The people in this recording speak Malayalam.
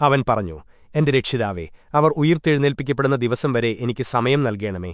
അവൻ പറഞ്ഞു എന്റെ രക്ഷിതാവേ അവർ ഉയിർത്തെഴുന്നേൽപ്പിക്കപ്പെടുന്ന ദിവസം വരെ എനിക്ക് സമയം നൽകണമേ.